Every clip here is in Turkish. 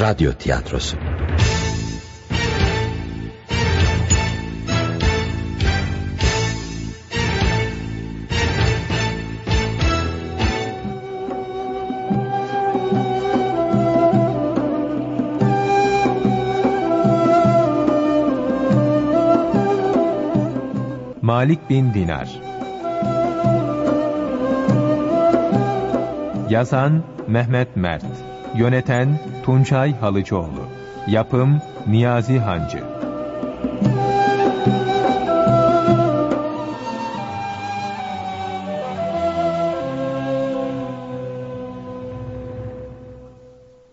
Radyo Tiyatrosu. Malik bin Dinar. Yazan Mehmet Mert Yöneten Tunçay Halıcıoğlu Yapım Niyazi Hancı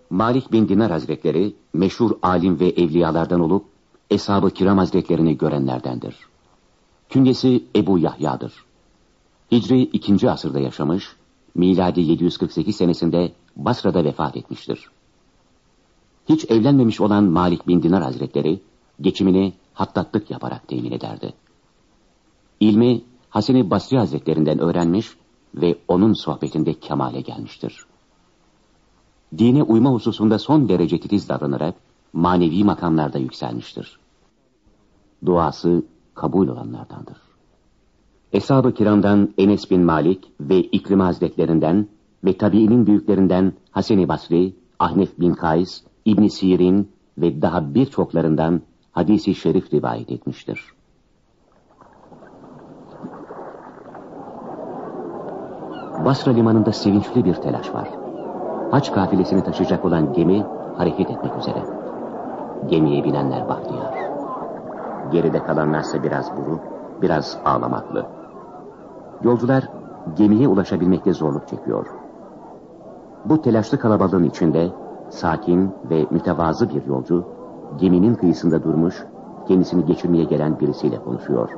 Malik bin Dinar Hazretleri meşhur alim ve evliyalardan olup Eshab-ı Kiram Hazretlerini görenlerdendir. Künyesi Ebu Yahya'dır. Hicri 2. asırda yaşamış, miladi 748 senesinde Basra'da vefat etmiştir. Hiç evlenmemiş olan Malik bin Dinar Hazretleri, geçimini hattatlık yaparak temin ederdi. İlmi Hasan-ı Basri Hazretlerinden öğrenmiş ve onun sohbetinde kemale gelmiştir. Dine uyma hususunda son derece titiz davranarak manevi makamlarda yükselmiştir. Duası kabul olanlardandır. Eshab-ı kiramdan Enes bin Malik ve İkrim Hazretlerinden ve tabiinin büyüklerinden Hasan-ı Basri, Ahnef bin Kays, İbn Sirin ve daha birçoklarından hadisi şerif rivayet etmiştir. Basra limanında sevinçli bir telaş var. Haç kafilesini taşıyacak olan gemi hareket etmek üzere. Gemiye binenler bahtiyar. Geride kalanlarsa biraz buruk, biraz ağlamaklı. Yolcular gemiye ulaşabilmekte zorluk çekiyor. Bu telaşlı kalabalığın içinde sakin ve mütevazı bir yolcu geminin kıyısında durmuş, kendisini geçirmeye gelen birisiyle konuşuyor.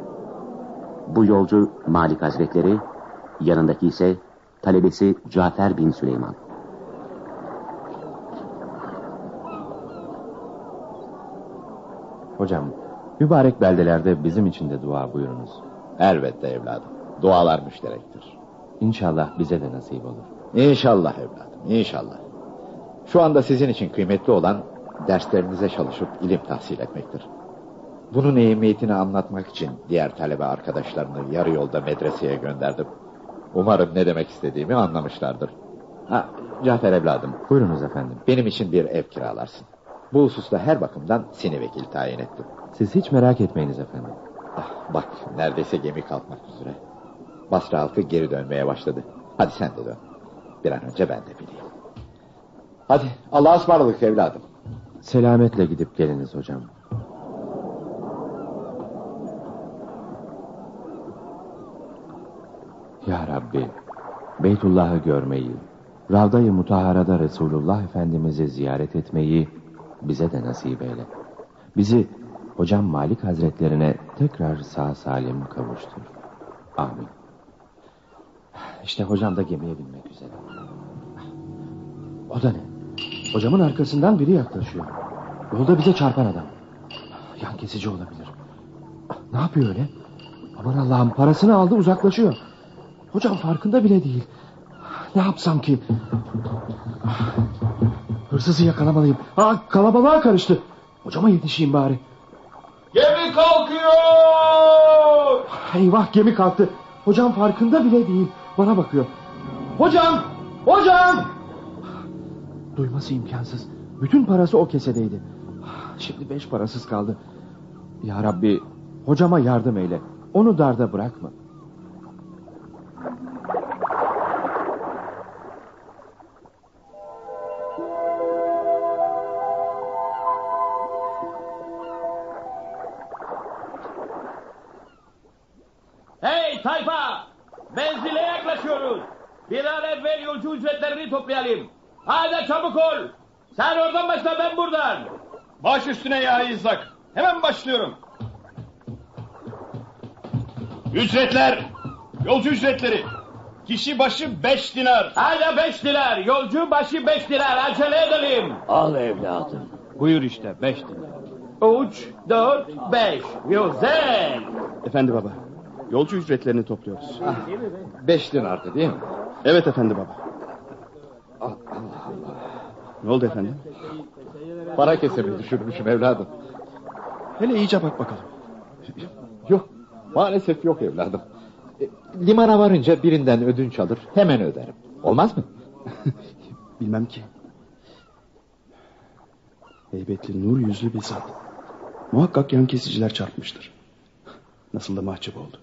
Bu yolcu Malik Hazretleri, yanındaki ise talebesi Cafer bin Süleyman. Hocam, mübarek beldelerde bizim için de dua buyurunuz. Elbette evladım. Dualar müşterektir. İnşallah bize de nasip olur. İnşallah evladım, inşallah. Şu anda sizin için kıymetli olan derslerinize çalışıp ilim tahsil etmektir. Bunun ehemmiyetini anlatmak için diğer talebe arkadaşlarını yarı yolda medreseye gönderdim. Umarım ne demek istediğimi anlamışlardır. Ha, Cafer evladım. Buyurunuz efendim. Benim için bir ev kiralarsın. Bu hususta her bakımdan seni vekil tayin ettim. Siz hiç merak etmeyiniz efendim. Ah, bak neredeyse gemi kalkmak üzere. Basra halkı geri dönmeye başladı. Hadi sen de dön. Bir an önce ben de bileyim. Hadi Allah'a ısmarladık evladım. Selametle gidip geliniz hocam. Ya Rabbi, Beytullah'ı görmeyi, Ravda-i Mutahara'da Resulullah Efendimiz'i ziyaret etmeyi bize de nasip eyle. Bizi Hocam Malik Hazretlerine tekrar sağ salim kavuştur. Amin. İşte hocam da gemiye binmek üzere. O da ne? Hocamın arkasından biri yaklaşıyor. Yolda bize çarpan adam. Yan kesici olabilir. Ne yapıyor öyle? Aman Allah'ım parasını aldı uzaklaşıyor. Hocam farkında bile değil. Ne yapsam ki? Hırsızı yakalamalıyım. Aa, kalabalığa karıştı. Hocama yetişeyim bari. Gemi kalkıyor! Eyvah gemi kalktı. Hocam farkında bile değil. Bana bakıyor. Hocam! Hocam! Duyması imkansız. Bütün parası o kesedeydi. Şimdi beş parasız kaldı. Ya Rabbi hocama yardım eyle. Onu darda bırakma. Üstüne ya İzzak. Hemen başlıyorum. Ücretler. Yolcu ücretleri. Kişi başı beş dinar. Hadi beş dinar. Yolcu başı beş dinar. Acele edelim. Al evladım. Buyur işte beş dinar. Üç, dört, beş. Güzel. Efendi baba. Yolcu ücretlerini topluyoruz. Beş dinardı değil mi? Evet efendi baba. Allah Allah. Ne oldu efendim? Para kesemi düşürmüşüm evladım. Hele iyice bak bakalım. Yok maalesef yok evladım. E, limana varınca birinden ödünç alır hemen öderim. Olmaz mı? Bilmem ki. Heybetli nur yüzlü bir zat. Muhakkak yan kesiciler çarpmıştır. Nasıl da mahcup oldu.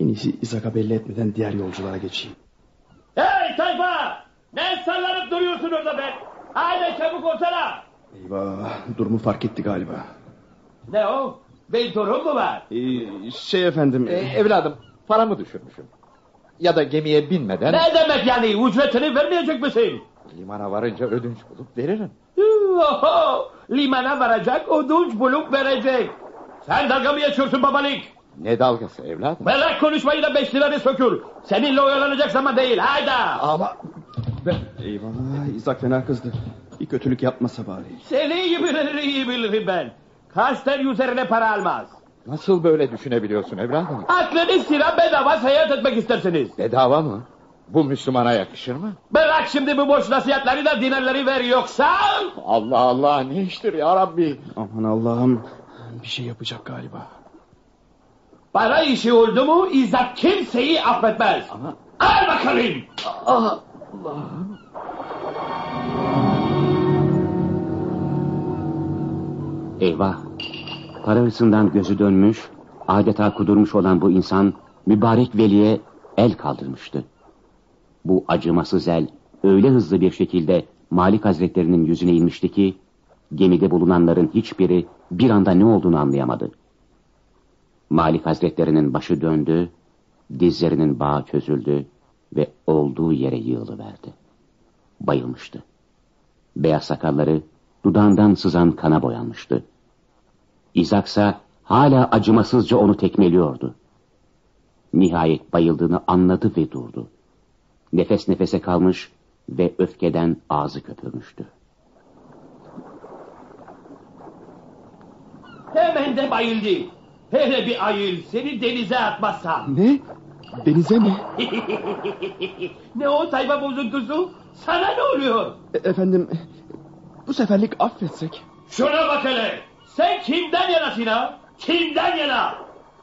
En iyisi İzak'a belli etmeden diğer yolculara geçeyim. Hey tayfa! Ne sallanıp duruyorsun orada be? Haydi çabuk olsana! Eyvah durumu fark etti galiba. Ne o? Bir durum mu var? Ee, şey efendim. E, evladım paramı düşürmüşüm. Ya da gemiye binmeden Ne demek yani? Ücretini vermeyecek misin? limana varınca ödünç bulup veririm. Oho! Limana varacak, ödünç bulup verecek. Sen dalga mı geçiyorsun babalık? Ne dalgası evladım? Bırak konuşmayı da beş liranı sökül. Seninle oyalanacak zaman değil, hayda! Ama Eyvah İzak fena kızdı. Bir kötülük yapmasa bari. Seni iyi bilir, iyi bilirim ben. Kasten üzerine para almaz. nasıl böyle düşünebiliyorsun evladım? Aklınız sıra bedava seyahat etmek istersiniz. Bedava mı? Bu Müslümana yakışır mı? Bırak şimdi bu boş nasihatleri da dinerleri ver yoksa... Allah Allah ne iştir ya Rabbi? Aman Allah'ım. Bir şey yapacak galiba. Para işi oldu mu İzzet kimseyi affetmez. Ama- Al bakalım. Eyvah! Para hırsından gözü dönmüş, adeta kudurmuş olan bu insan mübarek veliye el kaldırmıştı. Bu acımasız el öyle hızlı bir şekilde Malik Hazretlerinin yüzüne inmişti ki gemide bulunanların hiçbiri bir anda ne olduğunu anlayamadı. Malik Hazretlerinin başı döndü, dizlerinin bağı çözüldü ve olduğu yere yığılıverdi. Bayılmıştı. Beyaz sakalları dudağından sızan kana boyanmıştı. İzaksa hala acımasızca onu tekmeliyordu. Nihayet bayıldığını anladı ve durdu. Nefes nefese kalmış ve öfkeden ağzı köpürmüştü. Hemen de bayıldı. Hele bir ayıl seni denize atmazsam. Ne? Denize mi? ne o tayfa bozuntusu? Sana ne oluyor? E- efendim bu seferlik affetsek. Şuna bak hele. Sen kimden yanasın ha? Kimden yana?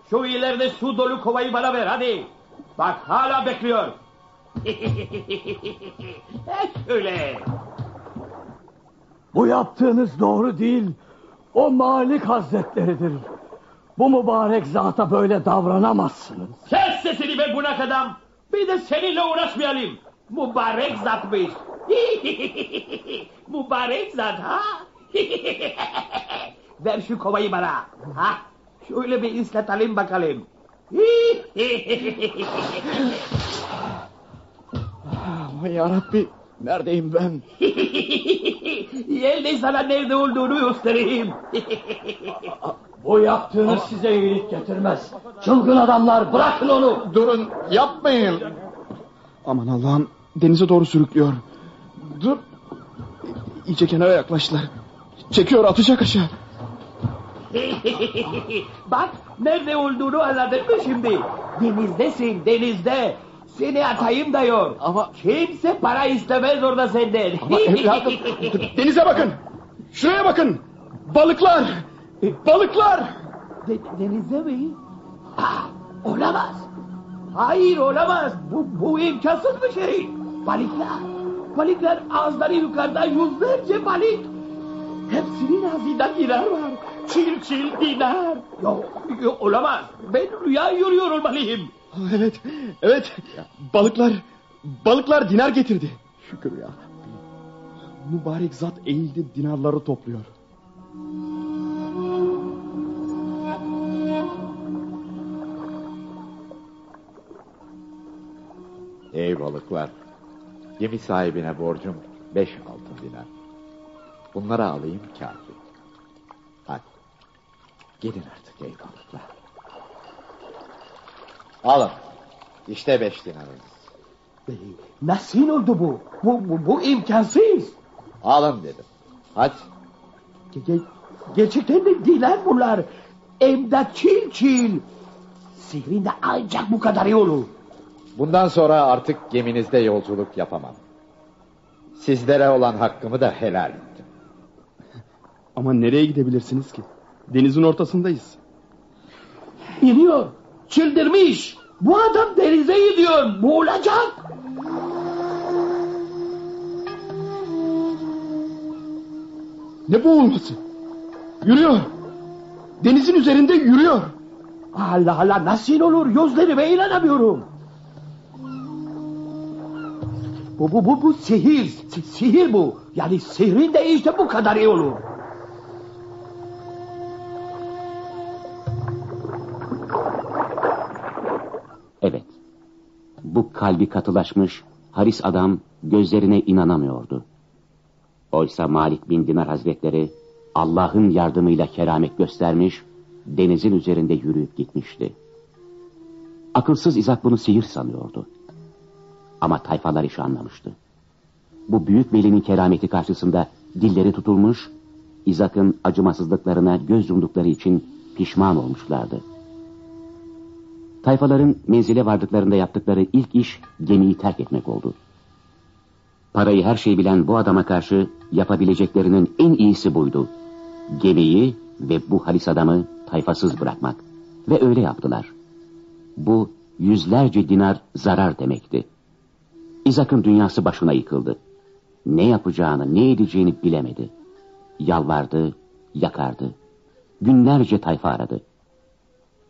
Şu ileride su dolu kovayı bana ver hadi. Bak hala bekliyor. Öyle. Bu yaptığınız doğru değil. O Malik Hazretleridir. Bu mübarek zata böyle davranamazsınız. Kes sesini be bunak adam. Bir de seninle uğraşmayalım. Mübarek zatmış. Mübarek zat ha? Ver şu kovayı bana. Ha? Şöyle bir ıslatalım bakalım. Aman ya Rabbi neredeyim ben? Gel de sana nerede olduğunu göstereyim. Bu yaptığınız size iyilik getirmez. Çılgın adamlar bırakın onu. Durun yapmayın. Aman Allah'ım denize doğru sürüklüyor. Dur. İyice kenara yaklaştılar. Çekiyor atacak aşağı. Bak nerede olduğunu anladın mı şimdi? Denizdesin denizde. Seni atayım diyor. Ama- Kimse para istemez orada senden. Ama evladım Denize bakın. Şuraya bakın. Balıklar. Balıklar. De- denizde mi? Ah, olamaz. Hayır olamaz. Bu, bu imkansız bir şey. Balıklar. Balıklar ağızları yukarıda yüzlerce balık. Hepsinin ağzında dinar var. Çil çil dinar. Yok, yok olamaz. Ben rüya görüyor olmalıyım. Evet. Evet. Balıklar. Balıklar dinar getirdi. şükür ya. Mübarek zat eğildi dinarları topluyor. Ey balıklar. Gemi sahibine borcum beş altın dinar. Bunları alayım kafi. Hadi. Gidin artık ey balıklar. Alın. İşte beş dinarınız. Nasıl oldu bu? Bu, bu, bu imkansız. Alın dedim. Hadi. Ge- ge- gerçekten de dinar bunlar. De çil çil. Sihrinde ancak bu kadar iyi olur. Bundan sonra artık geminizde yolculuk yapamam. Sizlere olan hakkımı da helal ettim. Ama nereye gidebilirsiniz ki? Denizin ortasındayız. İniyor. Çıldırmış. Bu adam denize gidiyor. Boğulacak. Ne boğulması? Yürüyor. Denizin üzerinde yürüyor. Allah Allah nasıl olur? Gözlerime inanamıyorum. Bu, bu, bu, bu sihir. Si- sihir bu. Yani sihrin de işte bu kadar iyi olur. Evet. Bu kalbi katılaşmış haris adam gözlerine inanamıyordu. Oysa Malik bin Dinar Hazretleri Allah'ın yardımıyla keramet göstermiş, denizin üzerinde yürüyüp gitmişti. Akılsız İzak bunu sihir sanıyordu. Ama tayfalar işi anlamıştı. Bu büyük velinin kerameti karşısında dilleri tutulmuş, İzak'ın acımasızlıklarına göz yumdukları için pişman olmuşlardı. Tayfaların menzile vardıklarında yaptıkları ilk iş gemiyi terk etmek oldu. Parayı her şeyi bilen bu adama karşı yapabileceklerinin en iyisi buydu. Gemiyi ve bu halis adamı tayfasız bırakmak. Ve öyle yaptılar. Bu yüzlerce dinar zarar demekti. İzak'ın dünyası başına yıkıldı. Ne yapacağını, ne edeceğini bilemedi. Yalvardı, yakardı. Günlerce tayfa aradı.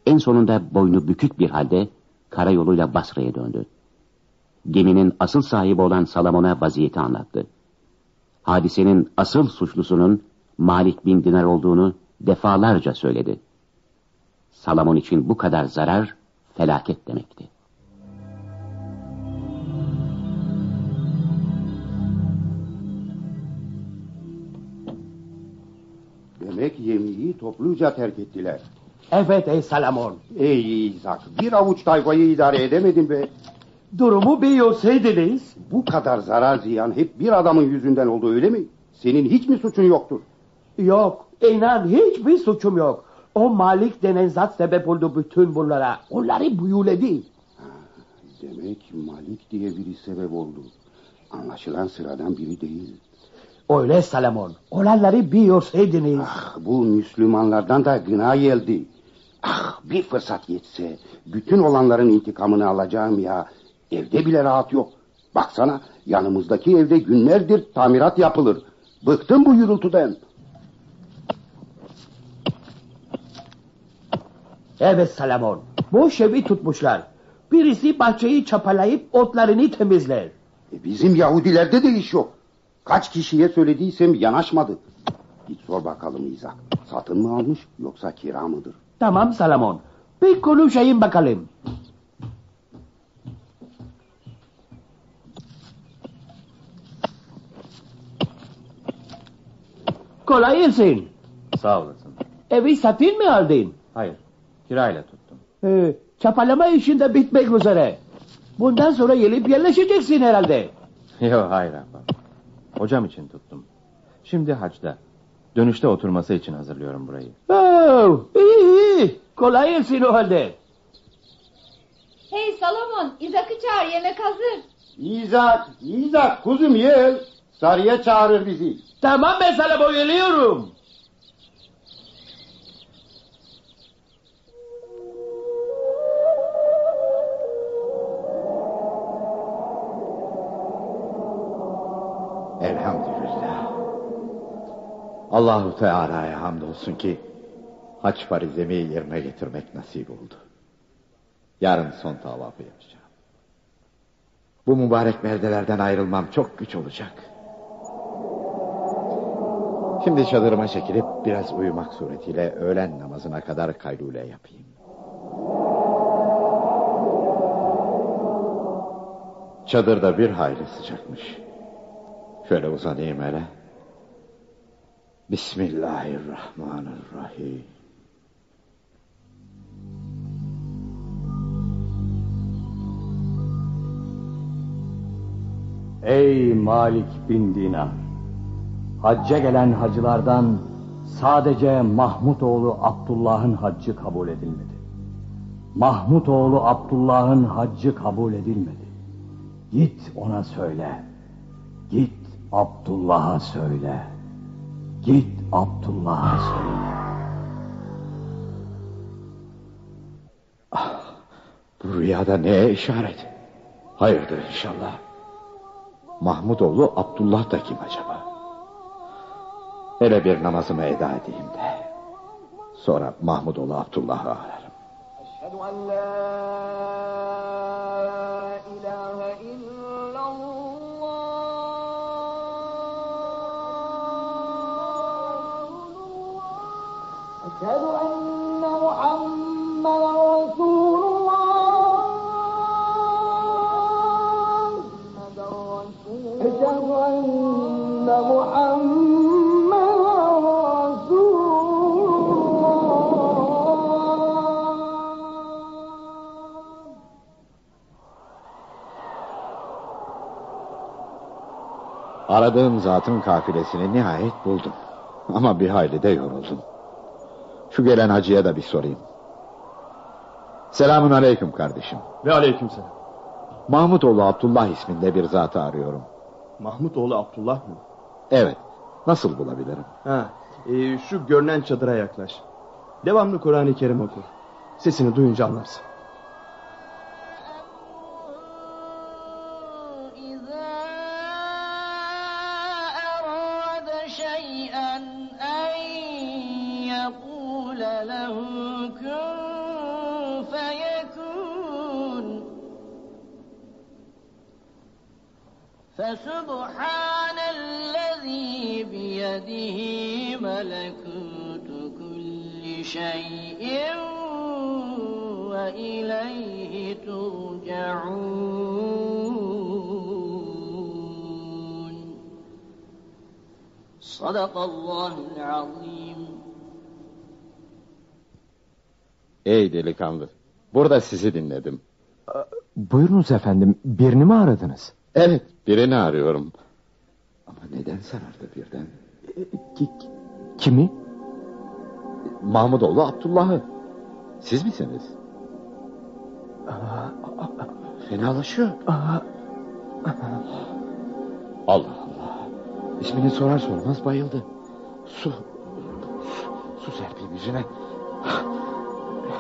En sonunda boynu bükük bir halde karayoluyla Basra'ya döndü. Geminin asıl sahibi olan Salamon'a vaziyeti anlattı. Hadisenin asıl suçlusunun Malik bin Dinar olduğunu defalarca söyledi. Salamon için bu kadar zarar felaket demekti. Demek yemeği topluca terk ettiler. Evet ey Salamon. Ey İzak bir avuç tayfayı idare edemedin be. Durumu biliyorsaydınız. Bu kadar zarar ziyan hep bir adamın yüzünden oldu öyle mi? Senin hiç mi suçun yoktur? Yok inan hiçbir suçum yok. O Malik denen zat sebep oldu bütün bunlara. Onları büyüledi. Demek Malik diye biri sebep oldu. Anlaşılan sıradan biri değil. Öyle Salamon. Olanları biliyorsaydınız. Ah bu Müslümanlardan da gına geldi. Ah bir fırsat yetse bütün olanların intikamını alacağım ya. Evde bile rahat yok. Baksana yanımızdaki evde günlerdir tamirat yapılır. Bıktım bu yürültüden. Evet Salamon. Boş evi tutmuşlar. Birisi bahçeyi çapalayıp otlarını temizler. E, bizim Yahudilerde de iş yok. Kaç kişiye söylediysem yanaşmadı. Git sor bakalım İzak. Satın mı almış yoksa kira mıdır? Tamam Salamon. Bir konuşayım bakalım. Kolay gelsin. Sağ olasın. Evi satın mı aldın? Hayır, kirayla tuttum. Ee, çapalama işinde bitmek üzere. Bundan sonra gelip yerleşeceksin herhalde. Yok hayır ahbap. Hocam için tuttum. Şimdi hacda. Dönüşte oturması için hazırlıyorum burayı. Oh, iyi iyi. Kolay gelsin o halde. Hey Salomon, İzak'ı çağır yemek hazır. İzak, İzak kuzum gel. Sarıya çağırır bizi. Tamam ben sana boy Allahu Teala'ya hamdolsun ki haç farizemi yerine getirmek nasip oldu. Yarın son tavafı yapacağım. Bu mübarek beldelerden ayrılmam çok güç olacak. Şimdi çadırıma çekilip biraz uyumak suretiyle öğlen namazına kadar kaylule yapayım. Çadırda bir hayli sıcakmış. Şöyle uzanayım hele. Bismillahirrahmanirrahim. Ey Malik bin Dinar! Hacca gelen hacılardan sadece Mahmut oğlu Abdullah'ın haccı kabul edilmedi. Mahmut oğlu Abdullah'ın haccı kabul edilmedi. Git ona söyle. Git Abdullah'a söyle. Git Abdullah'a söyle. Ah, bu rüyada neye işaret? Hayırdır inşallah. Mahmudoğlu Abdullah da kim acaba? Hele bir namazımı eda edeyim de. Sonra Mahmudoğlu Abdullah'ı ararım. Eşhedü en la أشهد أن محمدا رسول الله أشهد أن محمدا رسول الله Aradığım zatın kafilesini nihayet buldum. Ama bir hayli de yoruldum. Şu gelen hacıya da bir sorayım. Selamun aleyküm kardeşim. Ve aleykümselam. Mahmutoğlu Abdullah isminde bir zatı arıyorum. Mahmutoğlu Abdullah mı? Evet. Nasıl bulabilirim? Ha, e, şu görünen çadıra yaklaş. Devamlı Kur'an-ı Kerim oku. Sesini duyunca anlarsın. صدق الله العظيم Ey delikanlı. Burada sizi dinledim. Buyurunuz efendim, birini mi aradınız? Evet birini arıyorum. Ama neden sarardı birden? Ki- kimi? Mahmudoğlu Abdullah'ı. Siz misiniz? Fenalaşıyor. Allah Allah. İsmini sorar sormaz bayıldı. Su. Su, su serpeyim yüzüne.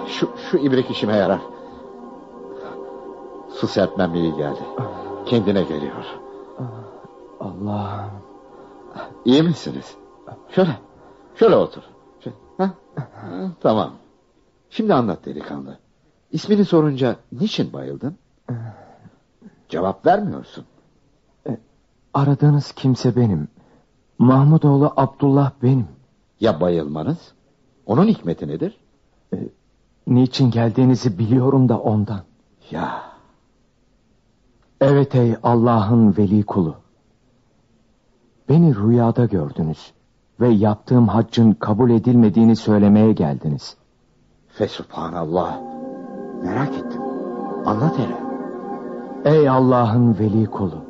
Şu, şu ibrik işime yarar. Su serpmem iyi geldi. Kendine geliyor. Allah. İyi misiniz? Şöyle. Şöyle otur. Şöyle? Ha, tamam. Şimdi anlat delikanlı. İsmini sorunca niçin bayıldın? Cevap vermiyorsun. Aradığınız kimse benim. Mahmudoğlu Abdullah benim. Ya bayılmanız? Onun hikmeti nedir? Niçin geldiğinizi biliyorum da ondan. Ya Evet ey Allah'ın veli kulu. Beni rüyada gördünüz ve yaptığım haccın kabul edilmediğini söylemeye geldiniz. fesubhanallah. Merak ettim. Anlat hele. Ey Allah'ın veli kulu.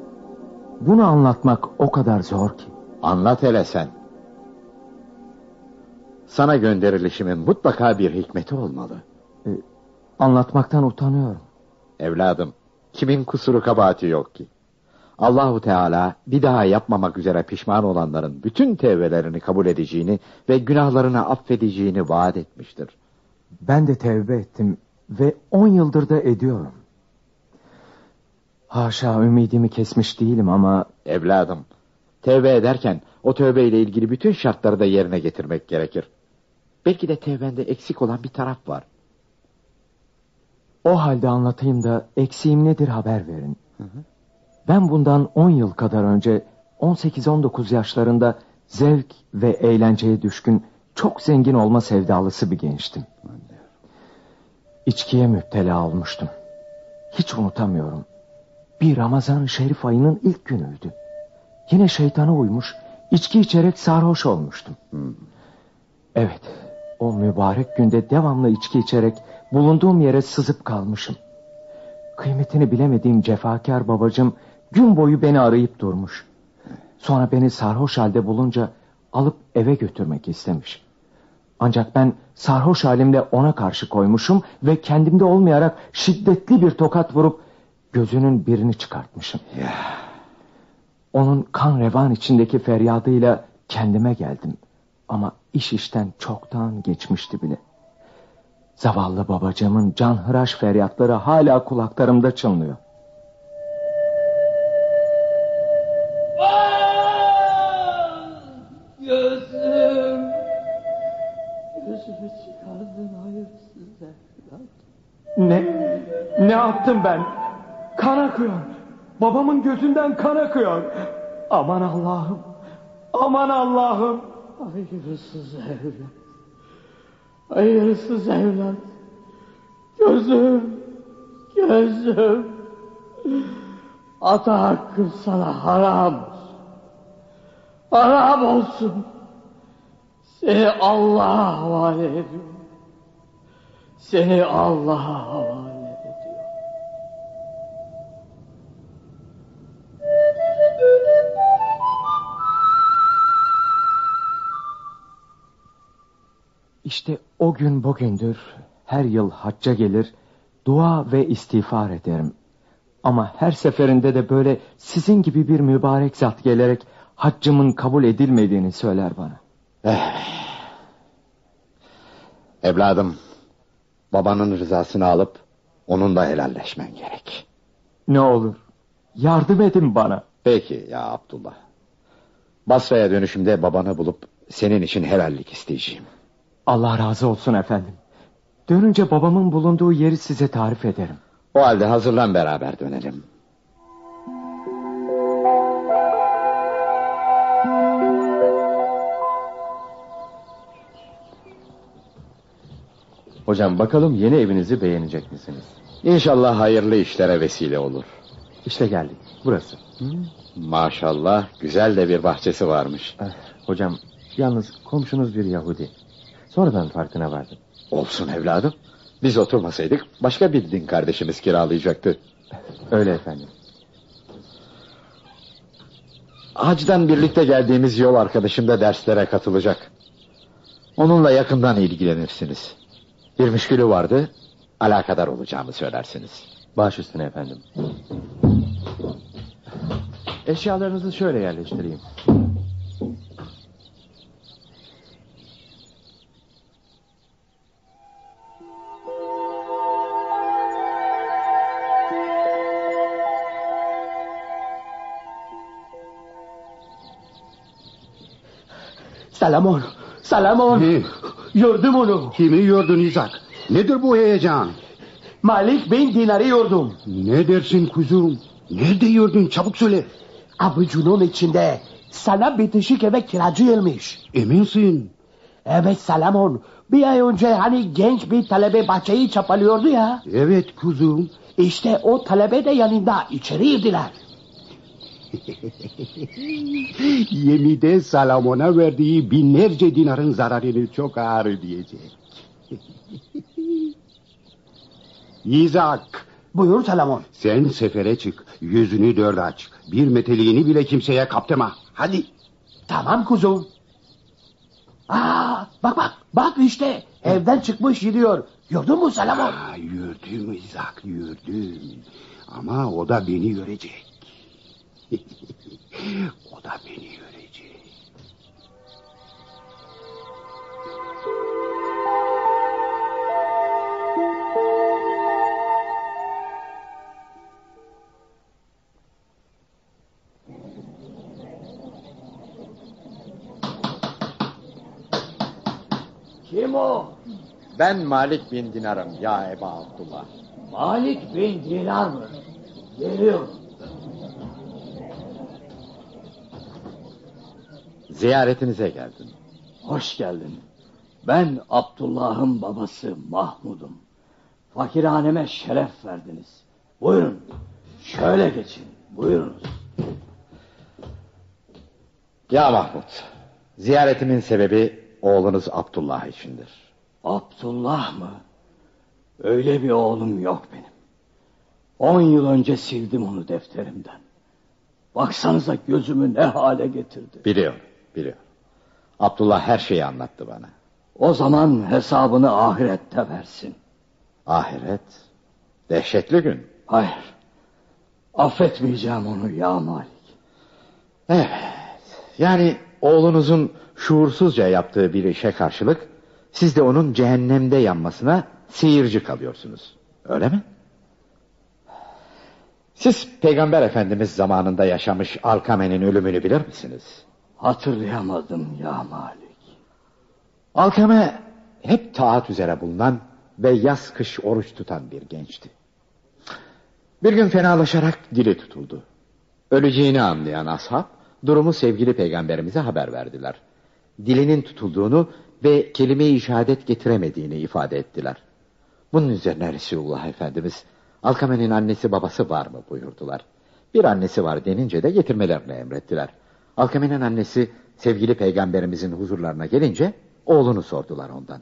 Bunu anlatmak o kadar zor ki. Anlat hele sen. Sana gönderilişimin mutlaka bir hikmeti olmalı. Anlatmaktan utanıyorum. Evladım, kimin kusuru kabahati yok ki? Allahu Teala bir daha yapmamak üzere pişman olanların bütün tevbelerini kabul edeceğini ve günahlarını affedeceğini vaat etmiştir. Ben de tevbe ettim ve on yıldır da ediyorum. Haşa ümidimi kesmiş değilim ama Evladım, tevbe ederken o tövbeyle ilgili bütün şartları da yerine getirmek gerekir. Belki de tevbende eksik olan bir taraf var. o halde anlatayım da eksiğim nedir haber verin. Ben bundan 10 yıl kadar önce 18-19 yaşlarında zevk ve eğlenceye düşkün çok zengin olma sevdalısı bir gençtim. İçkiye müptela olmuştum. Hiç unutamıyorum. Bir Ramazan-ı Şerif ayının ilk günüydü. Yine şeytana uymuş, içki içerek sarhoş olmuştum. Evet, o mübarek günde devamlı içki içerek bulunduğum yere sızıp kalmışım. Kıymetini bilemediğim cefakar babacım gün boyu beni arayıp durmuş. Sonra beni sarhoş halde bulunca alıp eve götürmek istemiş. Ancak ben sarhoş halimle ona karşı koymuşum ve kendimde olmayarak şiddetli bir tokat vurup gözünün birini çıkartmışım. Onun kan revan içindeki feryadıyla kendime geldim. Ama iş işten çoktan geçmişti bile. Zavallı babacığımın canhıraş feryatları hala kulaklarımda çınlıyor. Evlat. Ne? Ne yaptım ben? Kan akıyor. Babamın gözünden kan akıyor. Aman Allah'ım. Aman Allah'ım. Hayırsız evlat. Hayırsız evlat. Gözüm. Gözüm. Ata hakkım sana haram olsun. Haram olsun. Seni Allah'a havale ediyorum. Seni Allah'a havale İşte o gün bugündür her yıl hacca gelir, dua ve istiğfar ederim. Ama her seferinde de böyle sizin gibi bir mübarek zat gelerek haccımın kabul edilmediğini söyler bana. Evladım, babanın rızasını alıp onunla helalleşmen gerek. Ne olur yardım edin bana. Peki ya Abdullah. Basra'ya dönüşümde babanı bulup senin için helallik isteyeceğim. Allah razı olsun efendim. Dönünce babamın bulunduğu yeri size tarif ederim. O halde hazırlan beraber dönelim. Hocam bakalım yeni evinizi beğenecek misiniz? İnşallah hayırlı işlere vesile olur. İşte geldik. Burası. Maşallah güzel de bir bahçesi varmış. Eh, hocam yalnız komşunuz bir Yahudi. Sonradan farkına vardım. Olsun evladım. Biz oturmasaydık başka bir din kardeşimiz kiralayacaktı. Öyle efendim. Hacdan birlikte geldiğimiz yol arkadaşım da derslere katılacak. Onunla yakından ilgilenirsiniz. Bir müşkülü vardı, alakadar olacağımı söylersiniz. Baş üstüne efendim. Eşyalarınızı şöyle yerleştireyim. Salamon. Salamon. Ne? Yordum onu. Kimi gördün İzak? Nedir bu heyecan? Malik bin Dinar'ı yordum. Ne dersin kuzum? Nerede gördün çabuk söyle. Avucunun içinde sana bitişik eve kiracı gelmiş. Eminsin. Evet Salamon. Bir ay önce hani genç bir talebe bahçeyi çapalıyordu ya. Evet kuzum. İşte o talebe de yanında içeri girdiler. Yemide Salamon'a verdiği binlerce dinarın zararını çok ağır ödeyecek. İzak, Buyur Salamon. sen sefere çık, yüzünü dört aç. Bir meteliğini bile kimseye kaptırma. Hadi. Tamam kuzum. Aa, bak bak bak işte evden çıkmış gidiyor. Gördün mü Salamon? Aa, gördüm İzak, gördüm. Ama o da beni görecek. o da beni görecek. Kim o? Ben Malik bin Dinar'ım ya Eba Abdullah. Malik bin Dinar mı? Geliyor. Ziyaretinize geldim. Hoş geldin. Ben Abdullah'ın babası Mahmud'um. Fakirhaneme şeref verdiniz. Buyurun. Şöyle geçin. Buyurunuz. Ya Mahmut, ziyaretimin sebebi oğlunuz Abdullah içindir. Abdullah mı? Öyle bir oğlum yok benim. On yıl önce sildim onu defterimden. Baksanıza gözümü ne hale getirdi. Biliyorum, biliyorum. Abdullah her şeyi anlattı bana. O zaman hesabını ahirette versin. Ahiret, dehşetli gün. Hayır. Affetmeyeceğim onu ya Malik. Evet. Yani oğlunuzun şuursuzca yaptığı bir işe karşılık siz de onun cehennemde yanmasına seyirci kalıyorsunuz. Öyle mi? Siz Peygamber Efendimiz zamanında yaşamış Alkame'nin ölümünü bilir misiniz? Hatırlayamadım ya Malik. Alkame hep taat üzere bulunan ve yaz kış oruç tutan bir gençti. Bir gün fenalaşarak dili tutuldu. Öleceğini anlayan ashab durumu sevgili peygamberimize haber verdiler. Dilinin tutulduğunu ve kelime-i şehadet getiremediğini ifade ettiler. Bunun üzerine Resulullah Efendimiz Alkame'nin annesi babası var mı buyurdular. Bir annesi var denince de getirmelerini emrettiler. Alkame'nin annesi sevgili peygamberimizin huzurlarına gelince oğlunu sordular ondan.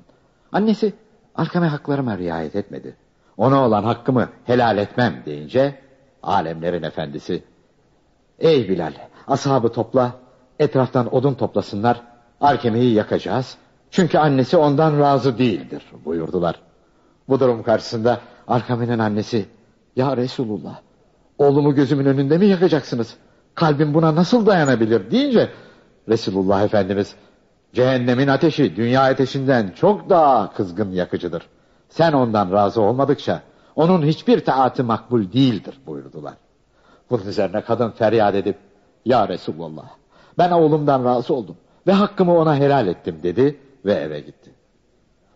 Annesi Alkame haklarıma riayet etmedi. Ona olan hakkımı helal etmem deyince alemlerin efendisi Ey Bilal ashabı topla etraftan odun toplasınlar Alkeme'yi yakacağız. Çünkü annesi ondan razı değildir buyurdular. Bu durum karşısında Alkame'nin annesi ya Resulullah oğlumu gözümün önünde mi yakacaksınız? Kalbim buna nasıl dayanabilir deyince Resulullah Efendimiz cehennemin ateşi dünya ateşinden çok daha kızgın yakıcıdır. Sen ondan razı olmadıkça onun hiçbir taatı makbul değildir buyurdular. Bunun üzerine kadın feryat edip ya Resulullah ben oğlumdan razı oldum ve hakkımı ona helal ettim dedi ve eve gitti.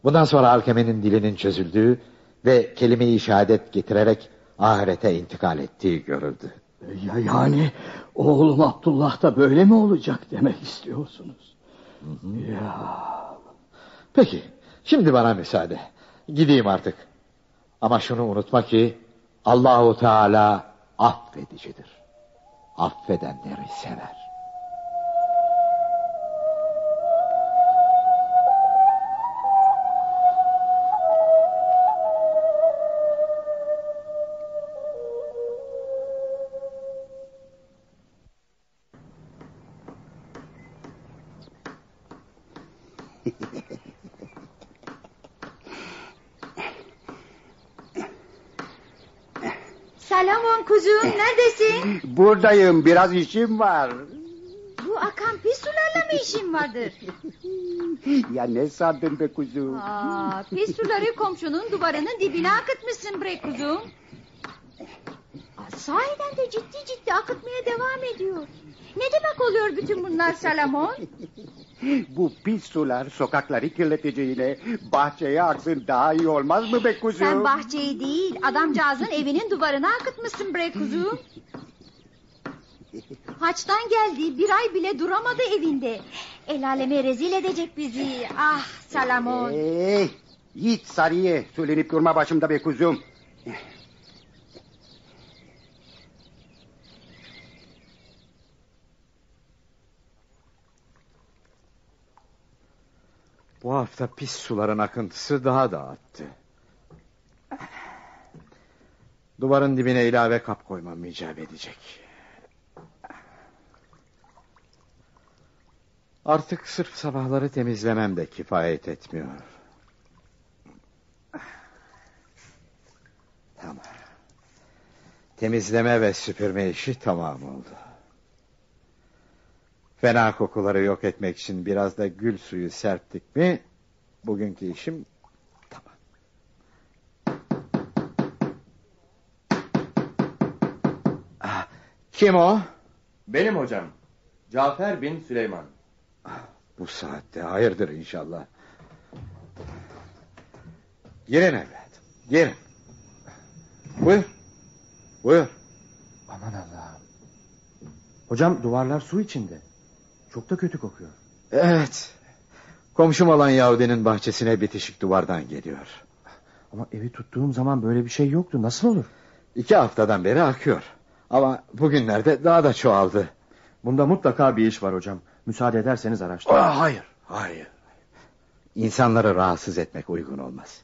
Bundan sonra Alkeme'nin dilinin çözüldüğü ve kelime-i şehadet getirerek ahirete intikal ettiği görüldü. Ya yani oğlum Abdullah da böyle mi olacak demek istiyorsunuz? Ya Peki şimdi bana müsaade. Gideyim artık. Ama şunu unutma ki Allahu Teala affedicidir. Affedenleri sever. Salamon kuzum neredesin? Buradayım biraz işim var. Bu akan pis sularla mı işin vardır? Ya ne sandın be kuzum? Aa, pis suları komşunun duvarının dibine akıtmışsın bre kuzum. Aa, sahiden de ciddi ciddi akıtmaya devam ediyor. Ne demek oluyor bütün bunlar Salamon? Bu pis sular sokakları kirleteceğine bahçeye aksın daha iyi olmaz mı be kuzum? Sen bahçeyi değil adamcağızın evinin duvarına akıtmışsın bre kuzum. Haçtan geldi bir ay bile duramadı evinde. El aleme rezil edecek bizi. Ah Salamon. Ee, hiç sarıya söylenip durma başımda be kuzum. Bu hafta pis suların akıntısı daha da arttı. Duvarın dibine ilave kap koymam icap edecek. Artık sırf sabahları temizlemem de kifayet etmiyor. Tamam. Temizleme ve süpürme işi tamam oldu. Fena kokuları yok etmek için biraz da gül suyu serptik mi... ...bugünkü işim tamam. Ah, Kim o? Benim hocam. Cafer bin Süleyman. Bu saatte hayırdır inşallah. Girin evladım, girin. Buyur, buyur. Aman Allah'ım. Hocam duvarlar su içinde. Çok da kötü kokuyor. Evet, komşum olan Yahudinin bahçesine bitişik duvardan geliyor. Ama evi tuttuğum zaman böyle bir şey yoktu. Nasıl olur? İki haftadan beri akıyor. Ama bugünlerde daha da çoğaldı. Bunda mutlaka bir iş var hocam. Müsaade ederseniz araştırın. Aa, hayır, hayır. İnsanları rahatsız etmek uygun olmaz.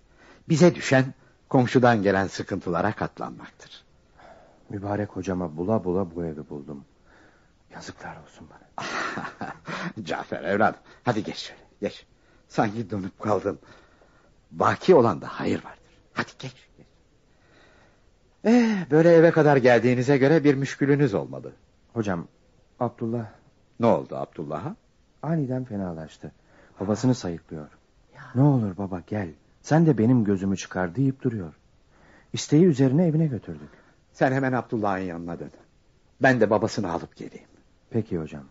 Bize düşen komşudan gelen sıkıntılara katlanmaktır. Mübarek hocama bula bula bu evi buldum. Yazıklar olsun bana. Cafer evladım hadi geç şöyle geç. Sanki donup kaldım. Baki olan da hayır vardır. Hadi geç. geç. Ee, böyle eve kadar geldiğinize göre bir müşkülünüz olmalı. Hocam Abdullah Ne oldu Abdullah'a? aniden fenalaştı. Babasını sayıklıyor. Ne olur baba gel. Sen de benim gözümü çıkar deyip duruyor. İsteği üzerine evine götürdük. Sen hemen Abdullah'ın yanına dön. Ben de babasını alıp geleyim. Peki hocam.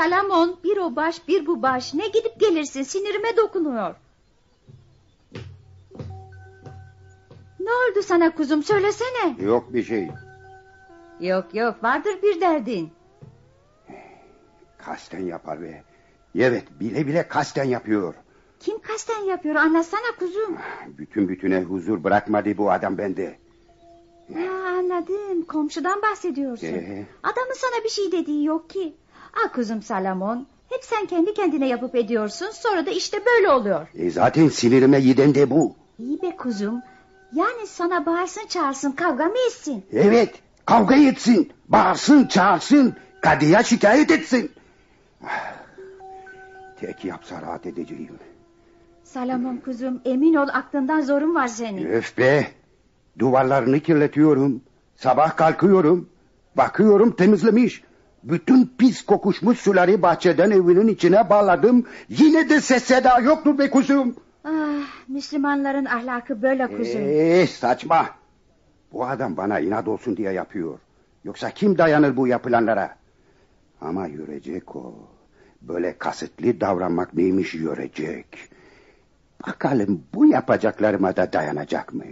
Salamon bir o baş bir bu baş. Ne gidip gelirsin sinirime dokunuyor. Ne oldu sana kuzum söylesene. Yok bir şey. Yok yok vardır bir derdin. Kasten yapar be. Evet bile bile kasten yapıyor. Kim kasten yapıyor anlatsana kuzum. Bütün bütüne huzur bırakmadı bu adam bende. Ha, anladım komşudan bahsediyorsun. Ee? Adamın sana bir şey dediği yok ki. Ah kuzum Salamon hep sen kendi kendine yapıp ediyorsun sonra da işte böyle oluyor. E zaten sinirime giden de bu. İyi be kuzum. Yani sana bağırsın çağırsın kavga mı etsin? Evet kavga etsin. Bağırsın çağırsın. Kadıya şikayet etsin. Ah, Tek yapsa rahat edeceğim. Salamon kuzum emin ol aklından zorun var senin. Öf be. Duvarlarını kirletiyorum. Sabah kalkıyorum. Bakıyorum temizlemiş. Bütün pis kokuşmuş suları bahçeden evinin içine bağladım. Yine de ses seda yoktur be kuzum. Ah, Müslümanların ahlakı böyle kuzum. Eee saçma. Bu adam bana inat olsun diye yapıyor. Yoksa kim dayanır bu yapılanlara? Ama görecek o. Böyle kasıtlı davranmak neymiş görecek. Bakalım bu yapacaklarıma da dayanacak mı?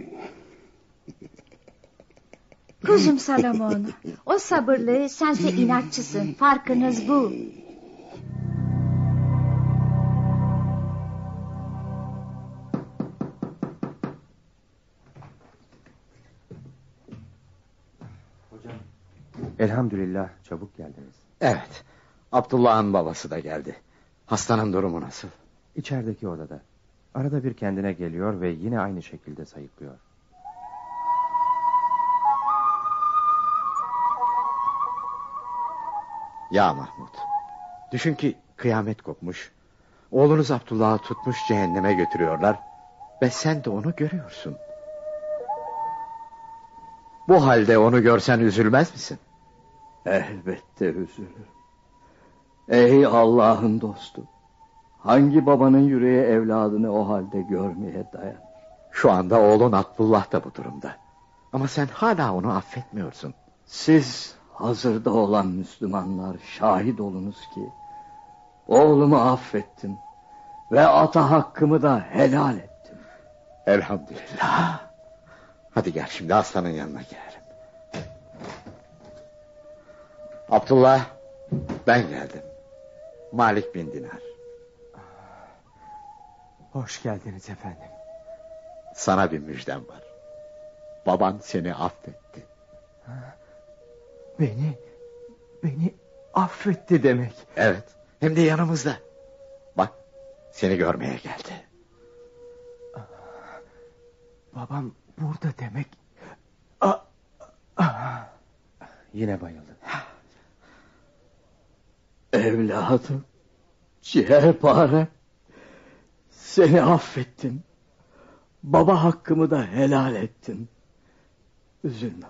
Kuzum Salamon. O sabırlı sense inatçısın. Farkınız bu. Elhamdülillah çabuk geldiniz. Evet. Abdullah'ın babası da geldi. Hastanın durumu nasıl? İçerideki odada. Arada bir kendine geliyor ve yine aynı şekilde sayıklıyor. Ya Mahmut. Düşün ki kıyamet kopmuş. Oğlunuz Abdullah'ı tutmuş cehenneme götürüyorlar. Ve sen de onu görüyorsun. Bu halde onu görsen üzülmez misin? Elbette üzülür. Ey Allah'ın dostu. Hangi babanın yüreği evladını o halde görmeye dayanır? Şu anda oğlun Abdullah da bu durumda. Ama sen hala onu affetmiyorsun. Siz hazırda olan Müslümanlar şahit olunuz ki oğlumu affettim ve ata hakkımı da helal ettim. Elhamdülillah. Hadi gel şimdi aslanın yanına gelelim. Abdullah ben geldim. Malik bin Dinar. Hoş geldiniz efendim. Sana bir müjdem var. Baban seni affetti. Beni, beni affetti demek. Evet. Hem de yanımızda. Bak seni görmeye geldi. Babam burada demek. Ah, ah. Yine bayıldı. Evladım, ciğerpare, seni affettim. Baba hakkımı da helal ettim. Üzülme.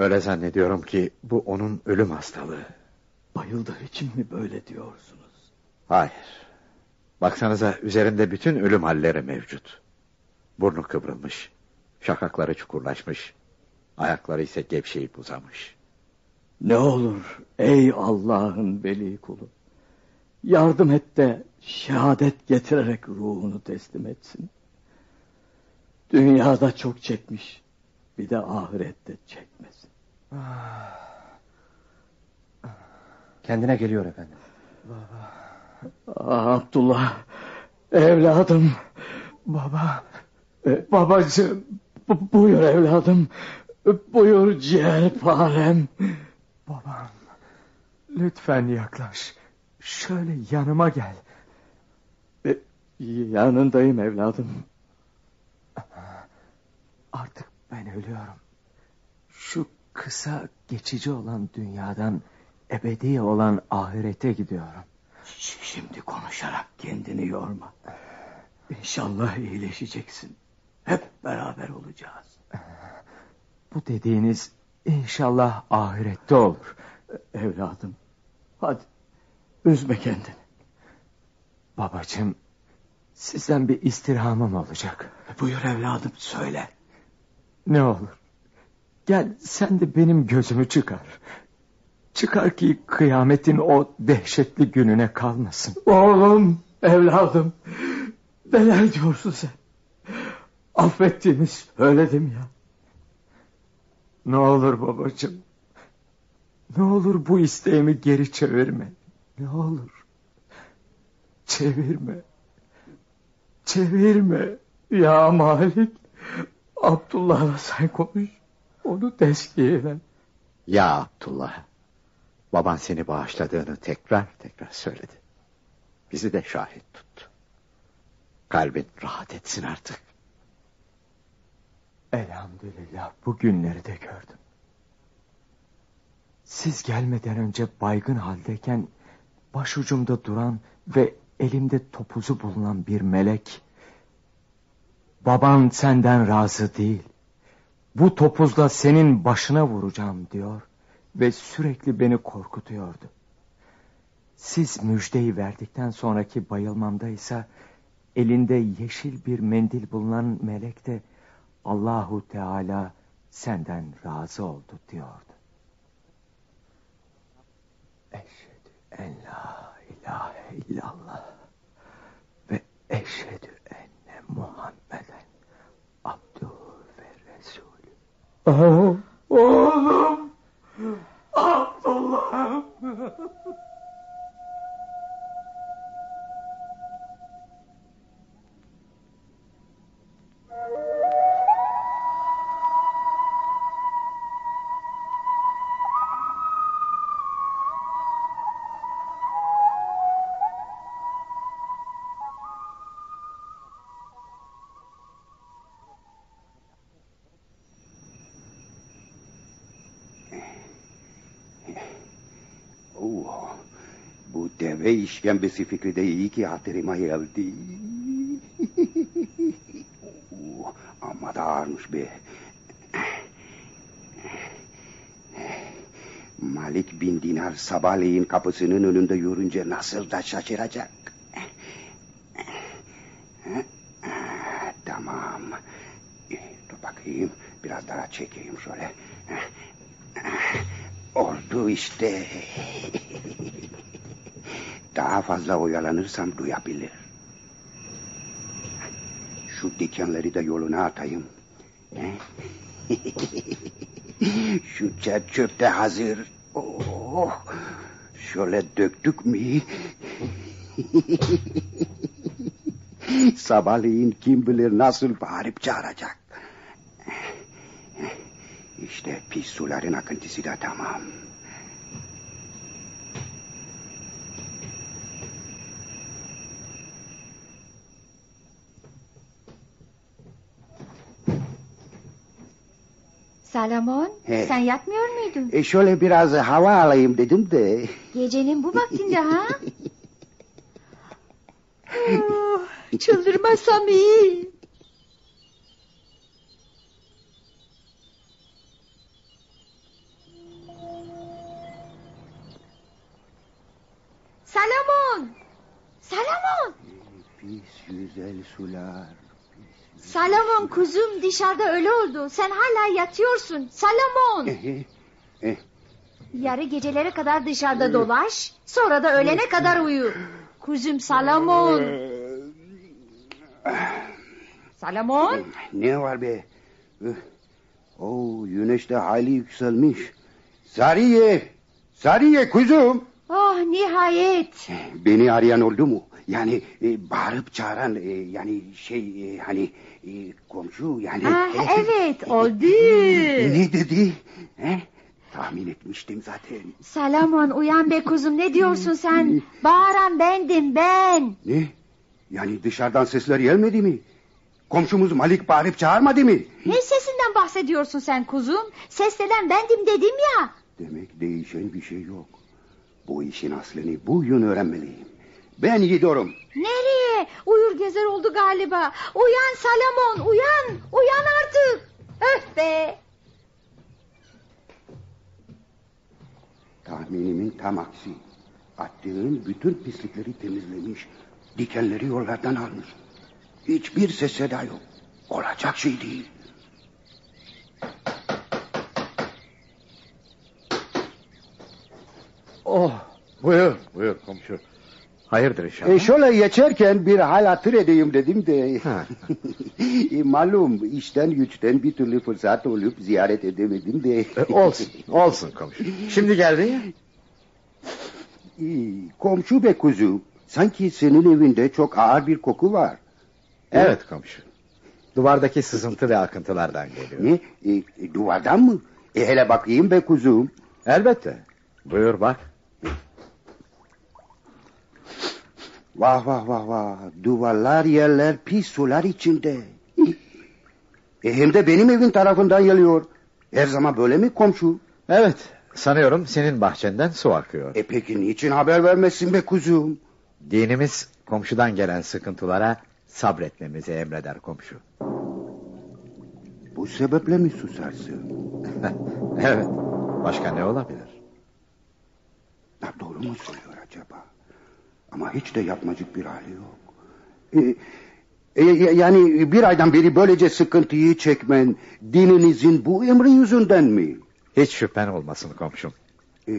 Öyle zannediyorum ki bu onun ölüm hastalığı. Bayıldığı için mi böyle diyorsunuz? Hayır. Baksanıza üzerinde bütün ölüm halleri mevcut. Burnu kıvrılmış. Şakakları çukurlaşmış. Ayakları ise gevşeyip uzamış. Ne olur ey Allah'ın veli kulu. Yardım et de şehadet getirerek ruhunu teslim etsin. Dünyada çok çekmiş. Bir de ahirette çekmesin. Kendine geliyor efendim. Ah, Abdullah, evladım. Baba, e, babacığım, bu- buyur evladım. Buyur ciğerparem. Babam. Lütfen yaklaş. Şöyle yanıma gel. E, yanındayım evladım. Artık ben ölüyorum. Şu kısa geçici olan dünyadan ebedi olan ahirete gidiyorum. Şimdi konuşarak kendini yorma. İnşallah iyileşeceksin. Hep beraber olacağız. Bu dediğiniz inşallah ahirette olur. Evladım hadi üzme kendini. Babacığım sizden bir istirhamım olacak. Buyur evladım söyle. Ne olur. Gel sen de benim gözümü çıkar. Çıkar ki kıyametin o dehşetli gününe kalmasın. Oğlum, evladım. Neler diyorsun sen? Affettiğini söyledim ya. Ne olur babacığım. Ne olur bu isteğimi geri çevirme. Ne olur. Çevirme. Çevirme. Ya Malik. Abdullah'la sen konuş. Onu teskiye Ya Abdullah. Baban seni bağışladığını tekrar tekrar söyledi. Bizi de şahit tut. Kalbin rahat etsin artık. Elhamdülillah bu günleri de gördüm. Siz gelmeden önce baygın haldeyken başucumda duran ve elimde topuzu bulunan bir melek baban senden razı değil. Bu topuzla senin başına vuracağım diyor ve sürekli beni korkutuyordu. Siz müjdeyi verdikten sonraki bayılmamda ise elinde yeşil bir mendil bulunan melek de Allahu Teala senden razı oldu diyordu. Eşhedü en la ilahe illallah ve eşhedü enne Muhammeden abduhu ve resulü. Oh, oğlum. Abdullah'ım. Deve işkembesi fikri de iyi ki hatırıma geldi. Oo, amma da ağırmış be. Malik bin Dinar sabahleyin kapısının önünde yürünce nasıl da şaşıracak. Tamam. Dur bakayım biraz daha çekeyim şöyle. Oldu işte. Daha fazla oyalanırsam duyabilir. Şu dikenleri de yoluna atayım. Şu çöp de hazır. Oh, şöyle döktük mü? Sabahleyin kim bilir nasıl bağırıp çağıracak. İşte pis suların akıntısı da tamam. Salamon He. sen yatmıyor muydun? E şöyle biraz hava alayım dedim de. Gecenin bu vaktinde ha? Oh, Çıldırmasam iyi. Salamon! Salamon! Pis güzel sular. Salamon kuzum dışarıda öyle oldu. Sen hala yatıyorsun. Salamon! Eh, eh. Yarı gecelere kadar dışarıda dolaş. Sonra da öğlene kadar uyu. Kuzum Salamon. Salamon. Ne var be? Eh, Oo, güneş de hayli yükselmiş. Sariye! Sariye kuzum! Oh nihayet. Beni arayan oldu mu? Yani e, bağırıp çağıran e, yani şey e, hani e, komşu yani. Ah, evet oldu. ne dedi? He? Tahmin etmiştim zaten. Salamon uyan be kuzum ne diyorsun sen? Bağıran bendim ben. Ne? Yani dışarıdan sesler gelmedi mi? Komşumuz Malik bağırıp çağırmadı mı? Ne sesinden bahsediyorsun sen kuzum? Seslenen bendim dedim ya. Demek değişen bir şey yok. Bu işin aslını bugün öğrenmeliyim. Ben gidiyorum. Nereye? Uyur gezer oldu galiba. Uyan Salamon uyan. Uyan artık. Öf be. Tahminimin tam aksi. Attığın bütün pislikleri temizlemiş. Dikenleri yollardan almış. Hiçbir ses seda yok. Olacak şey değil. Oh buyur buyur komşu. Hayırdır inşallah. E şöyle geçerken bir hal hatır edeyim dedim de. E, malum işten güçten bir türlü fırsat olup ziyaret edemedim de. E, olsun olsun komşu. Şimdi geldin ya. E, komşu be kuzu. Sanki senin evinde çok ağır bir koku var. Evet komşu. Duvardaki sızıntı ve akıntılardan geliyor. Ne? E, e, duvardan mı? E, hele bakayım be kuzum. Elbette. Buyur bak. Vah vah vah vah. Duvarlar yerler pis sular içinde. E, hem de benim evin tarafından geliyor. Her zaman böyle mi komşu? Evet sanıyorum senin bahçenden su akıyor. E peki niçin haber vermesin be kuzum? Dinimiz komşudan gelen sıkıntılara sabretmemizi emreder komşu. Bu sebeple mi susarsın? evet. Başka ne olabilir? Ya doğru mu söylüyor acaba? Ama hiç de yapmacık bir hali yok. E, e, yani bir aydan beri böylece sıkıntıyı çekmen dininizin bu emri yüzünden mi? Hiç şüphen olmasın komşum. E,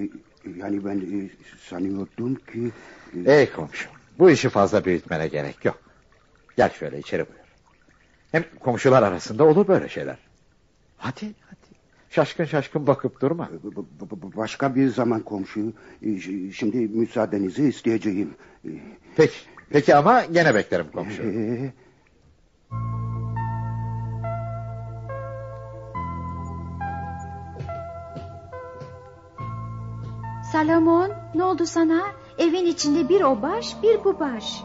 yani ben e, sanıyordum ki... E, Ey komşum bu işi fazla büyütmene gerek yok. Gel şöyle içeri buyur. Hem komşular arasında olur böyle şeyler. Hadi hadi. Şaşkın şaşkın bakıp durma. Başka bir zaman komşu. e, Şimdi müsaadenizi isteyeceğim. E, Peki. Peki ama gene beklerim komşu. e, Salomon ne oldu sana? Evin içinde bir o baş bir bu baş.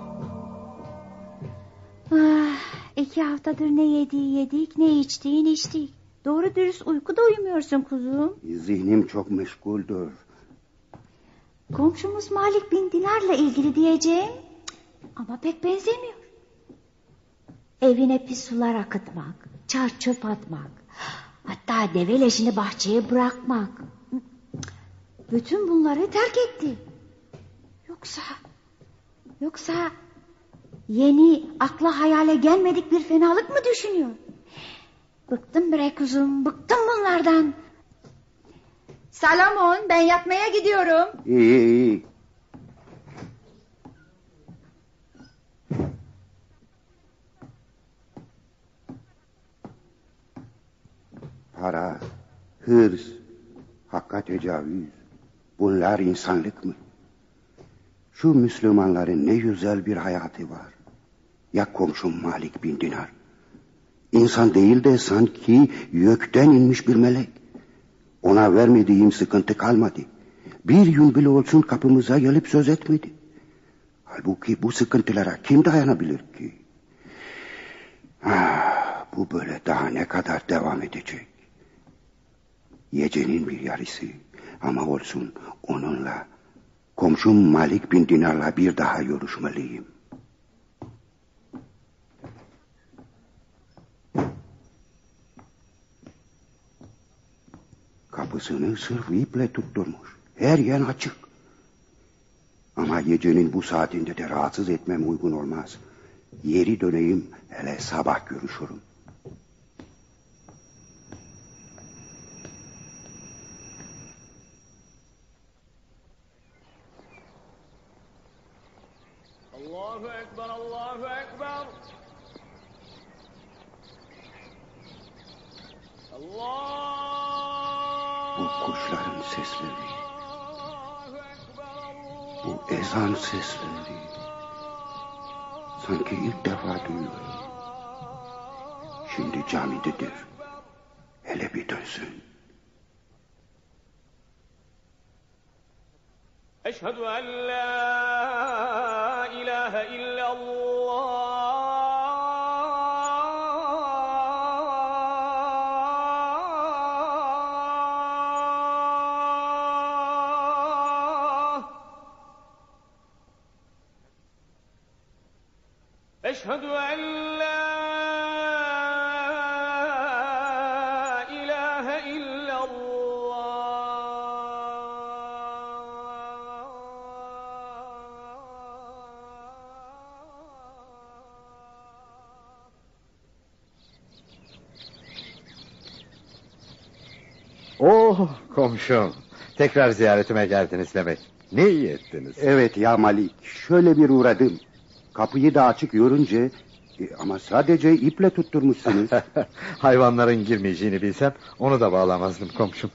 Ah, iki haftadır ne yediği yedik ne içtiğin içtik. Doğru dürüst uykuda uyumuyorsun kuzum. Zihnim çok meşguldür. Komşumuz Malik bin Dinar'la ilgili diyeceğim. Ama pek benzemiyor. Evine pis sular akıtmak, çar çöp atmak, hatta deve leşini bahçeye bırakmak. Bütün bunları terk etti. Yoksa, yoksa yeni akla hayale gelmedik bir fenalık mı düşünüyor? Bıktım bre kuzum, bıktım bunlardan. Salomon ben yatmaya gidiyorum. İyi iyi. Para, hırs, hakka tecavüz. Bunlar insanlık mı? Şu Müslümanların ne güzel bir hayatı var. Ya komşum Malik bin Dinar. İnsan değil de sanki gökten inmiş bir melek. Ona vermediğim sıkıntı kalmadı. Bir gün bile olsun kapımıza gelip söz etmedi. Halbuki bu sıkıntılara kim dayanabilir ki? Ah, bu böyle daha ne kadar devam edecek? Gecenin bir yarısı ama olsun onunla komşum Malik bin Dinar'la bir daha görüşmeliyim. Kapısını sırf iple tutturmuş. Her yer açık. Ama gecenin bu saatinde de rahatsız etmem uygun olmaz. Yeri döneyim hele sabah görüşürüm. Allahu Ekber, Allahu Ekber. Allah. Bu kuşların sesleri. Bu ezan sesleri. Sanki ilk defa duyuyorum. Şimdi camidedir. Hele bir dönsün. Eşhedü en la ilahe illallah. Komşum. Tekrar ziyaretime geldiniz demek. Ne iyi ettiniz. Evet ya Malik. Şöyle bir uğradım. Kapıyı da açık görünce e, ama sadece iple tutturmuşsunuz. Hayvanların girmeyeceğini bilsem onu da bağlamazdım komşum.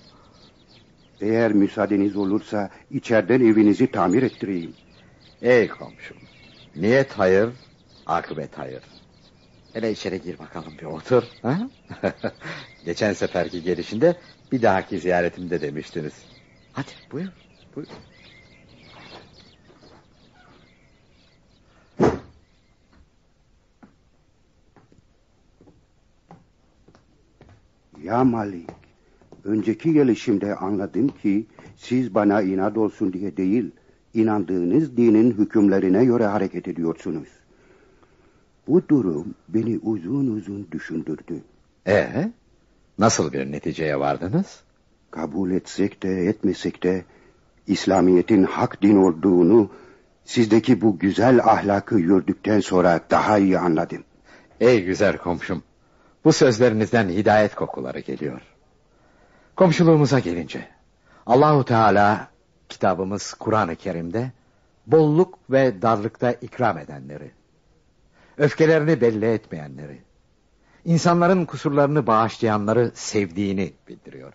Eğer müsaadeniz olursa içeriden evinizi tamir ettireyim. Ey komşum. Niyet hayır, akıbet hayır. Hele içeri gir bakalım bir otur. Ha? Geçen seferki gelişinde bir dahaki ziyaretimde demiştiniz. Hadi buyur, buyur. Ya Malik, önceki gelişimde anladım ki siz bana inat olsun diye değil, inandığınız dinin hükümlerine göre hareket ediyorsunuz. Bu durum beni uzun uzun düşündürdü. Ee, nasıl bir neticeye vardınız? Kabul etsek de etmesek de İslamiyet'in hak din olduğunu sizdeki bu güzel ahlakı gördükten sonra daha iyi anladım. Ey güzel komşum, bu sözlerinizden hidayet kokuları geliyor. Komşuluğumuza gelince, Allahu Teala kitabımız Kur'an-ı Kerim'de bolluk ve darlıkta ikram edenleri, öfkelerini belli etmeyenleri, insanların kusurlarını bağışlayanları sevdiğini bildiriyor.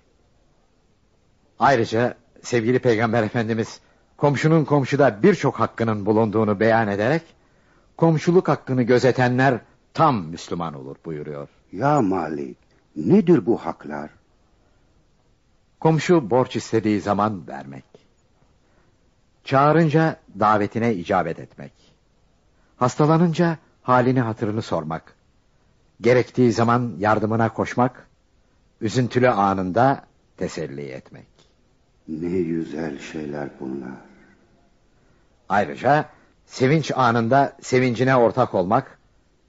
Ayrıca sevgili Peygamber Efendimiz komşunun komşuda birçok hakkının bulunduğunu beyan ederek komşuluk hakkını gözetenler tam Müslüman olur buyuruyor. Ya Malik, nedir bu haklar? Komşu borç istediği zaman vermek. Çağırınca davetine icabet etmek. Hastalanınca halini hatırını sormak. Gerektiği zaman yardımına koşmak. Üzüntülü anında teselli etmek. Ne güzel şeyler bunlar. Ayrıca sevinç anında sevincine ortak olmak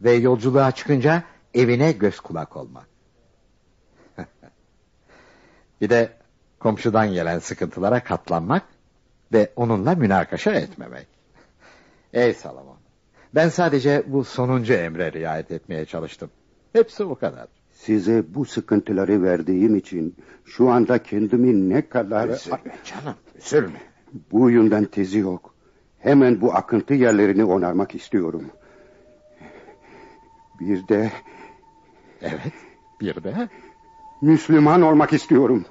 ve yolculuğa çıkınca evine göz kulak olmak. bir de komşudan gelen sıkıntılara katlanmak ve onunla münakaşa etmemek. Ey Salomon, ben sadece bu sonuncu emre riayet etmeye çalıştım. Hepsi bu kadar. Size bu sıkıntıları verdiğim için şu anda kendimi ne kadar... Canım, üzülme. Bu oyundan tezi yok. Hemen bu akıntı yerlerini onarmak istiyorum. Bir de... Evet, bir de... Müslüman olmak istiyorum.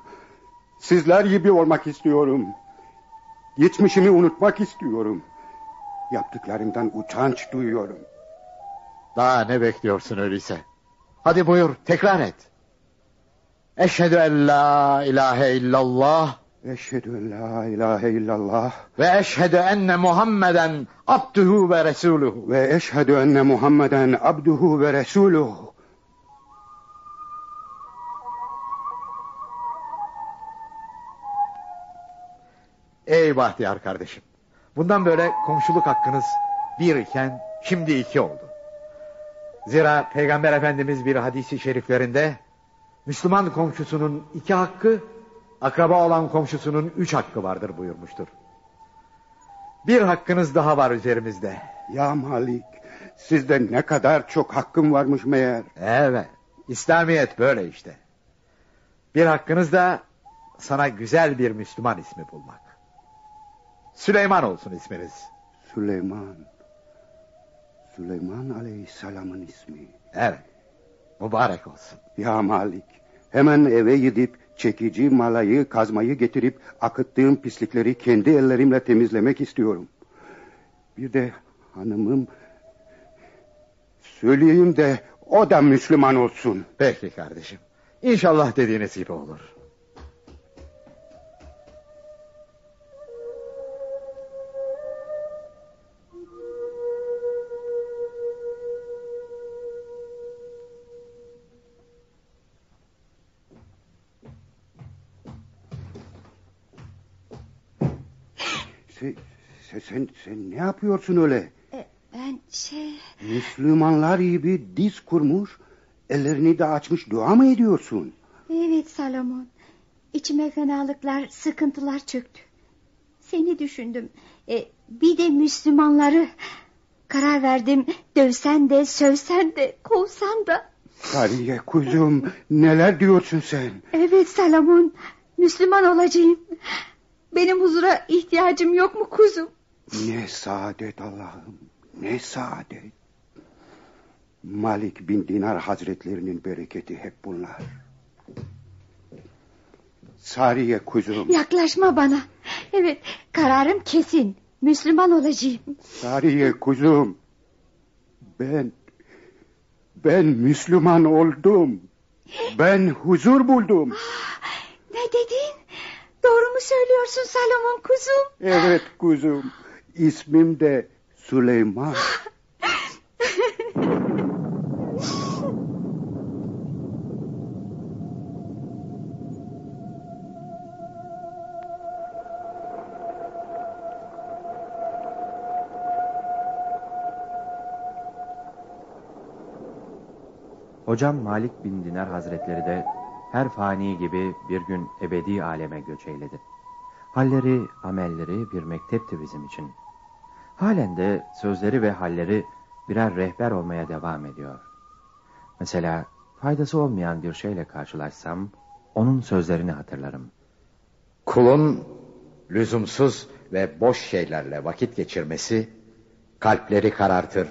Sizler gibi olmak istiyorum. Geçmişimi unutmak istiyorum. Yaptıklarımdan utanç duyuyorum. Daha ne bekliyorsun öyleyse? Hadi buyur, tekrar et. Eşhedü en la ilahe illallah. Eşhedü en la ilahe illallah. Ve eşhedü enne Muhammeden abduhu ve resuluhu. Ve eşhedü enne Muhammeden abduhu ve resuluhu. Ey Bahtiyar kardeşim. Bundan böyle komşuluk hakkınız bir iken şimdi iki oldu. Zira Peygamber Efendimiz bir hadisi şeriflerinde Müslüman komşusunun iki hakkı, akraba olan komşusunun üç hakkı vardır buyurmuştur. Bir hakkınız daha var üzerimizde. Ya Malik, sizde ne kadar çok hakkım varmış meğer. Evet, İslamiyet böyle işte. Bir hakkınız da sana güzel bir Müslüman ismi bulmak. Süleyman olsun isminiz. Süleyman. Süleyman Aleyhisselam'ın ismi. Evet. Mübarek olsun. Ya Malik. Hemen eve gidip çekici malayı kazmayı getirip akıttığım pislikleri kendi ellerimle temizlemek istiyorum. Bir de hanımım söyleyeyim de o da Müslüman olsun. Peki kardeşim. İnşallah dediğiniz gibi olur. Sen, sen, ne yapıyorsun öyle? E, Ben şey... Müslümanlar gibi diz kurmuş, ellerini de açmış dua mı ediyorsun? Evet Salomon. İçime fenalıklar, sıkıntılar çöktü. Seni düşündüm. E, bir de Müslümanları. Karar verdim dövsen de, sövsen de, kovsan da. Sariye kuzum neler diyorsun sen? Evet Salomon. Müslüman olacağım. Benim huzura ihtiyacım yok mu kuzum? Ne saadet Allah'ım. Ne saadet. Malik bin Dinar hazretlerinin bereketi hep bunlar. Sariye kuzum. Yaklaşma bana. Evet kararım kesin. Müslüman olacağım. Sariye kuzum. Ben... Ben Müslüman oldum. Ben huzur buldum. Ne dedin? Doğru mu söylüyorsun Salomon kuzum? Evet kuzum. İsmim de Süleyman. Hocam Malik bin Dinar Hazretleri de her fani gibi bir gün ebedi aleme göç eyledi. Halleri, amelleri bir mektepti bizim için. Halen de sözleri ve halleri birer rehber olmaya devam ediyor. Mesela faydası olmayan bir şeyle karşılaşsam onun sözlerini hatırlarım. Kulun lüzumsuz ve boş şeylerle vakit geçirmesi kalpleri karartır,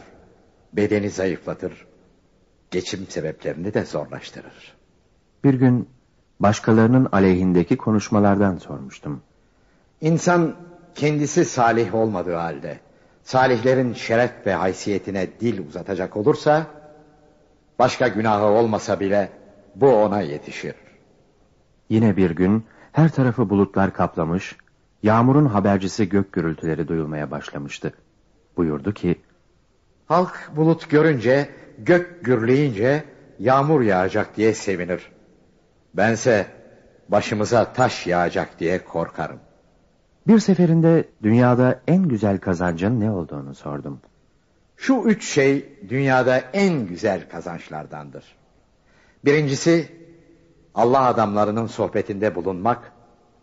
bedeni zayıflatır, geçim sebeplerini de zorlaştırır. Bir gün başkalarının aleyhindeki konuşmalardan sormuştum. İnsan kendisi salih olmadığı halde salihlerin şeref ve haysiyetine dil uzatacak olursa başka günahı olmasa bile bu ona yetişir. Yine bir gün her tarafı bulutlar kaplamış, yağmurun habercisi gök gürültüleri duyulmaya başlamıştı. Buyurdu ki, Halk bulut görünce, gök gürleyince yağmur yağacak diye sevinir. Bense başımıza taş yağacak diye korkarım. Bir seferinde dünyada en güzel kazancın ne olduğunu sordum. Şu üç şey dünyada en güzel kazançlardandır. Birincisi Allah adamlarının sohbetinde bulunmak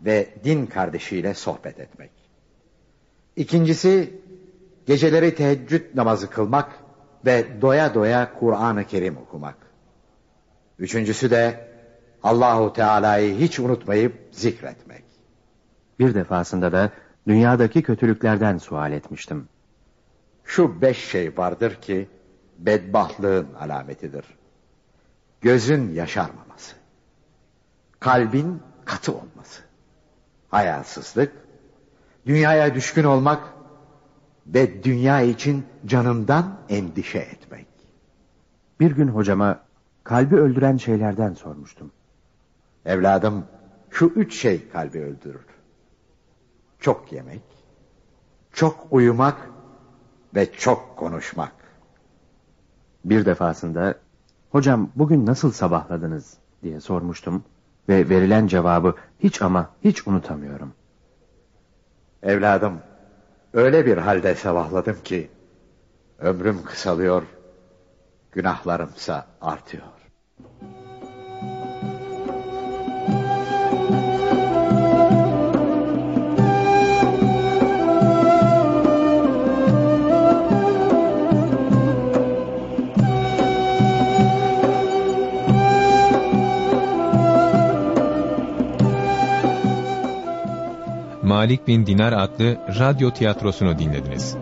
ve din kardeşiyle sohbet etmek. İkincisi geceleri teheccüd namazı kılmak ve doya doya Kur'an-ı Kerim okumak. Üçüncüsü de Allahu Teala'yı hiç unutmayıp zikretmek. Bir defasında da dünyadaki kötülüklerden sual etmiştim. Şu beş şey vardır ki bedbahtlığın alametidir. Gözün yaşarmaması. Kalbin katı olması. Hayasızlık, dünyaya düşkün olmak ve dünya için canından endişe etmek. Bir gün hocama kalbi öldüren şeylerden sormuştum. Evladım şu üç şey kalbi öldürür. Çok yemek, çok uyumak ve çok konuşmak. Bir defasında hocam bugün nasıl sabahladınız diye sormuştum ve verilen cevabı hiç ama hiç unutamıyorum. Evladım öyle bir halde sabahladım ki ömrüm kısalıyor, günahlarımsa artıyor. Malik bin Dinar adlı radyo tiyatrosunu dinlediniz.